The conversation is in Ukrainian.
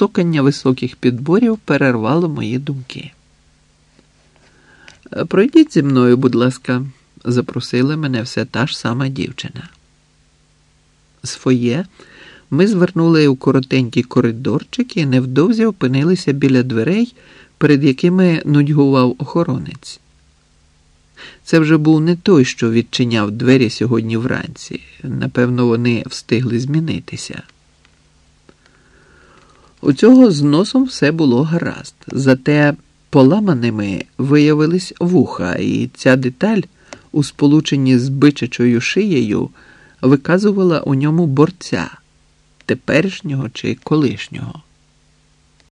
цокання високих підборів перервало мої думки. Пройдіть зі мною, будь ласка, запросила мене все та ж сама дівчина. З фоє ми звернули у коротенький коридорчик і невдовзі опинилися біля дверей, перед якими нудьгував охоронець. Це вже був не той, що відчиняв двері сьогодні вранці. Напевно, вони встигли змінитися. У цього з носом все було гаразд, зате поламаними виявились вуха, і ця деталь, у сполученні з бичачою шиєю, виказувала у ньому борця теперішнього чи колишнього.